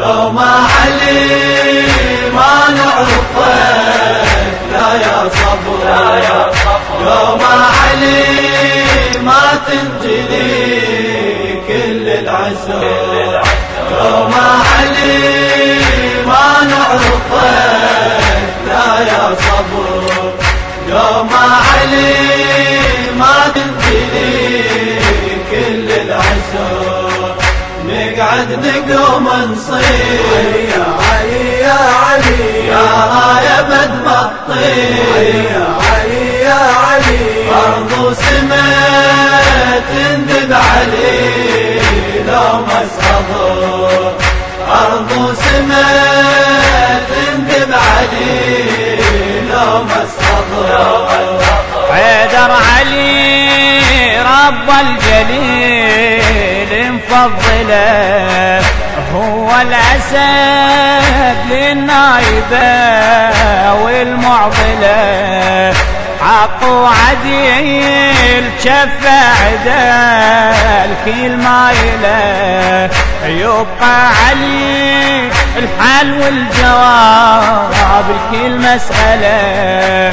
لو ما علي ما نعرفك لا يا صبر. لو ما علي ما تنجلي كل العسر لو ما علي ما نعرفك لا يا صبر. لو ما علي نقعد نقوم نصير يا علي يا علي يا راية بد ما تطير يا علي يا علي أرض وسماء تندب علي لو ما أرض وسماء تندب علي لو ما صبر حيدر علي رب الجليل. مفضلة هو الأسد للنايبة والمعضلة. حق وعديل شفع عدل كل ما يله يبقى علي الحل والجواب لكل مسألة.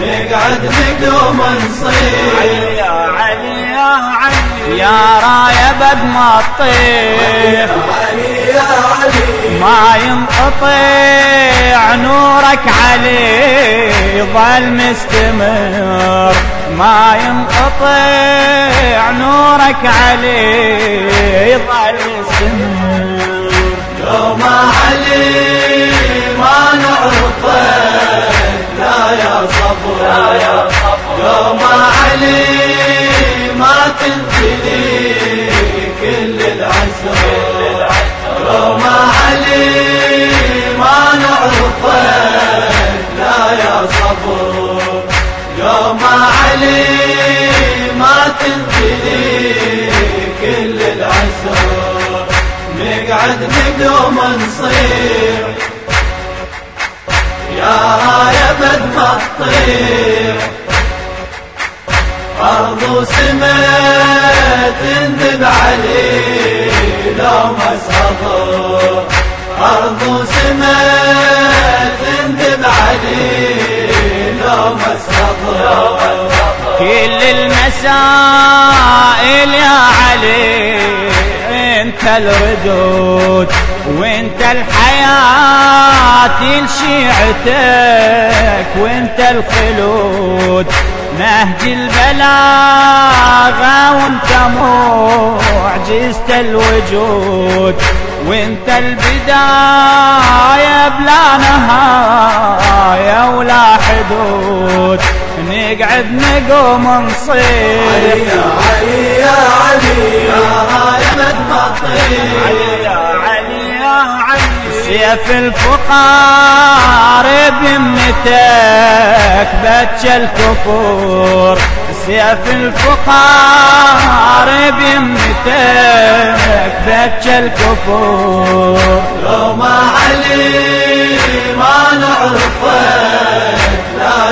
نقعد نقوم نصير. يا علي يا علي يا راية بد ما علي ما ينقطع نورك علي ظل مستمر. ما ينقطع نورك علي ظل مستمر. لو ما علي ما نعرفك لا يا صبر. يا صبر. لو ما علي ما تنجلي ما علي ما تنجلي كل العسر. نقعد نقوم نصير. يا راية بد ما تطير. أرض وسماء تندب علي لو ما صبر أرض وسماء تندب علي. كل المسائل يا علي انت الردود وانت الحياة لشيعتك وانت الخلود. نهج البلاغة وانت معجزة الوجود. وانت البداية بلا نهاية ولا حدود نقعد نقوم نصير يا علي يا علي يا ما تطير يا علي يا علي سيف الفقار بيمتك بتش الكفور. سيف الفقار بيمتك بتش الكفور. لو ما علي ما نعرفك لا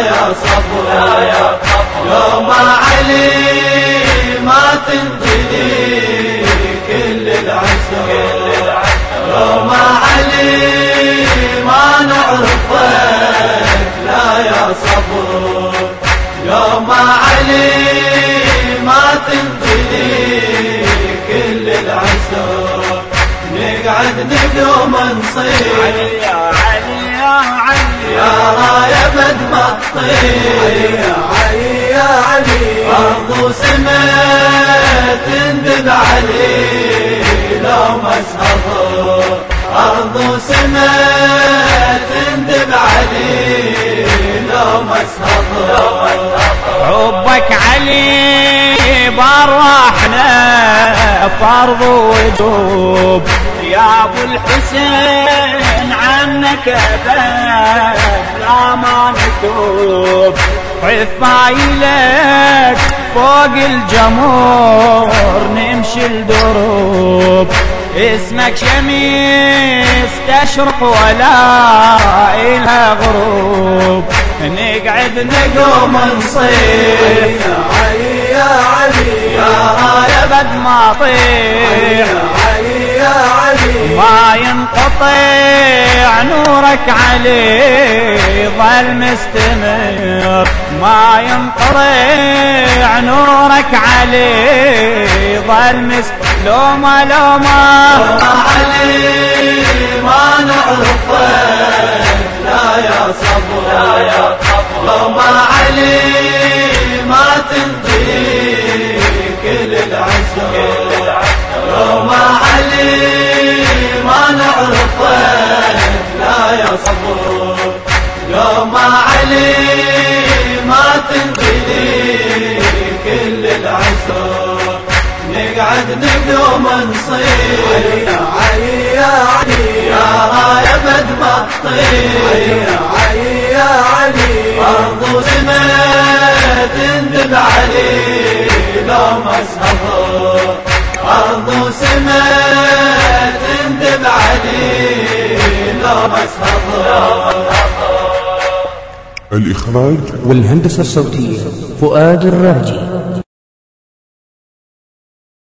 يا صبر لا يا لو ما علي ما تنجلي كل العسر لو ما علي ما نعرفك. لا يا صبر. لو ما علي ما تنجلي كل العسر نقعد نقوم نصير يا علي يا علي. يا راية علي يا علي أرض وسماء تندب علي لو ما سهر أرض تندب علي لو ما سهر حبك علي برحنا فرض وجوب. يا ابو الحسين عنك ابد لا ما نتوب حفايلك فوق الجمهور نمشي الدروب اسمك شميس تشرق ولا إلها غروب نقعد نقوم نصير يا علي يا علي يا راية بد ما يا علي يا علي ما ينقطع نورك علي ظل مستمر. ما ينقطع نورك علي ظل مستمر. لو ما لو ما علي ما نعرفك لا يا صبر. لو ما علي ما تنطي كل العسكر لو ما ما نعرفك لا يا صبر لو ما علي ما تنطي كل العسكر نقعد ندوم نصير علي يا علي. يا راية بد ما تطير. علي يا علي. الإخراج والهندسة الصوتية فؤاد الراجي